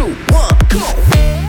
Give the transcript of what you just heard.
two, one, go!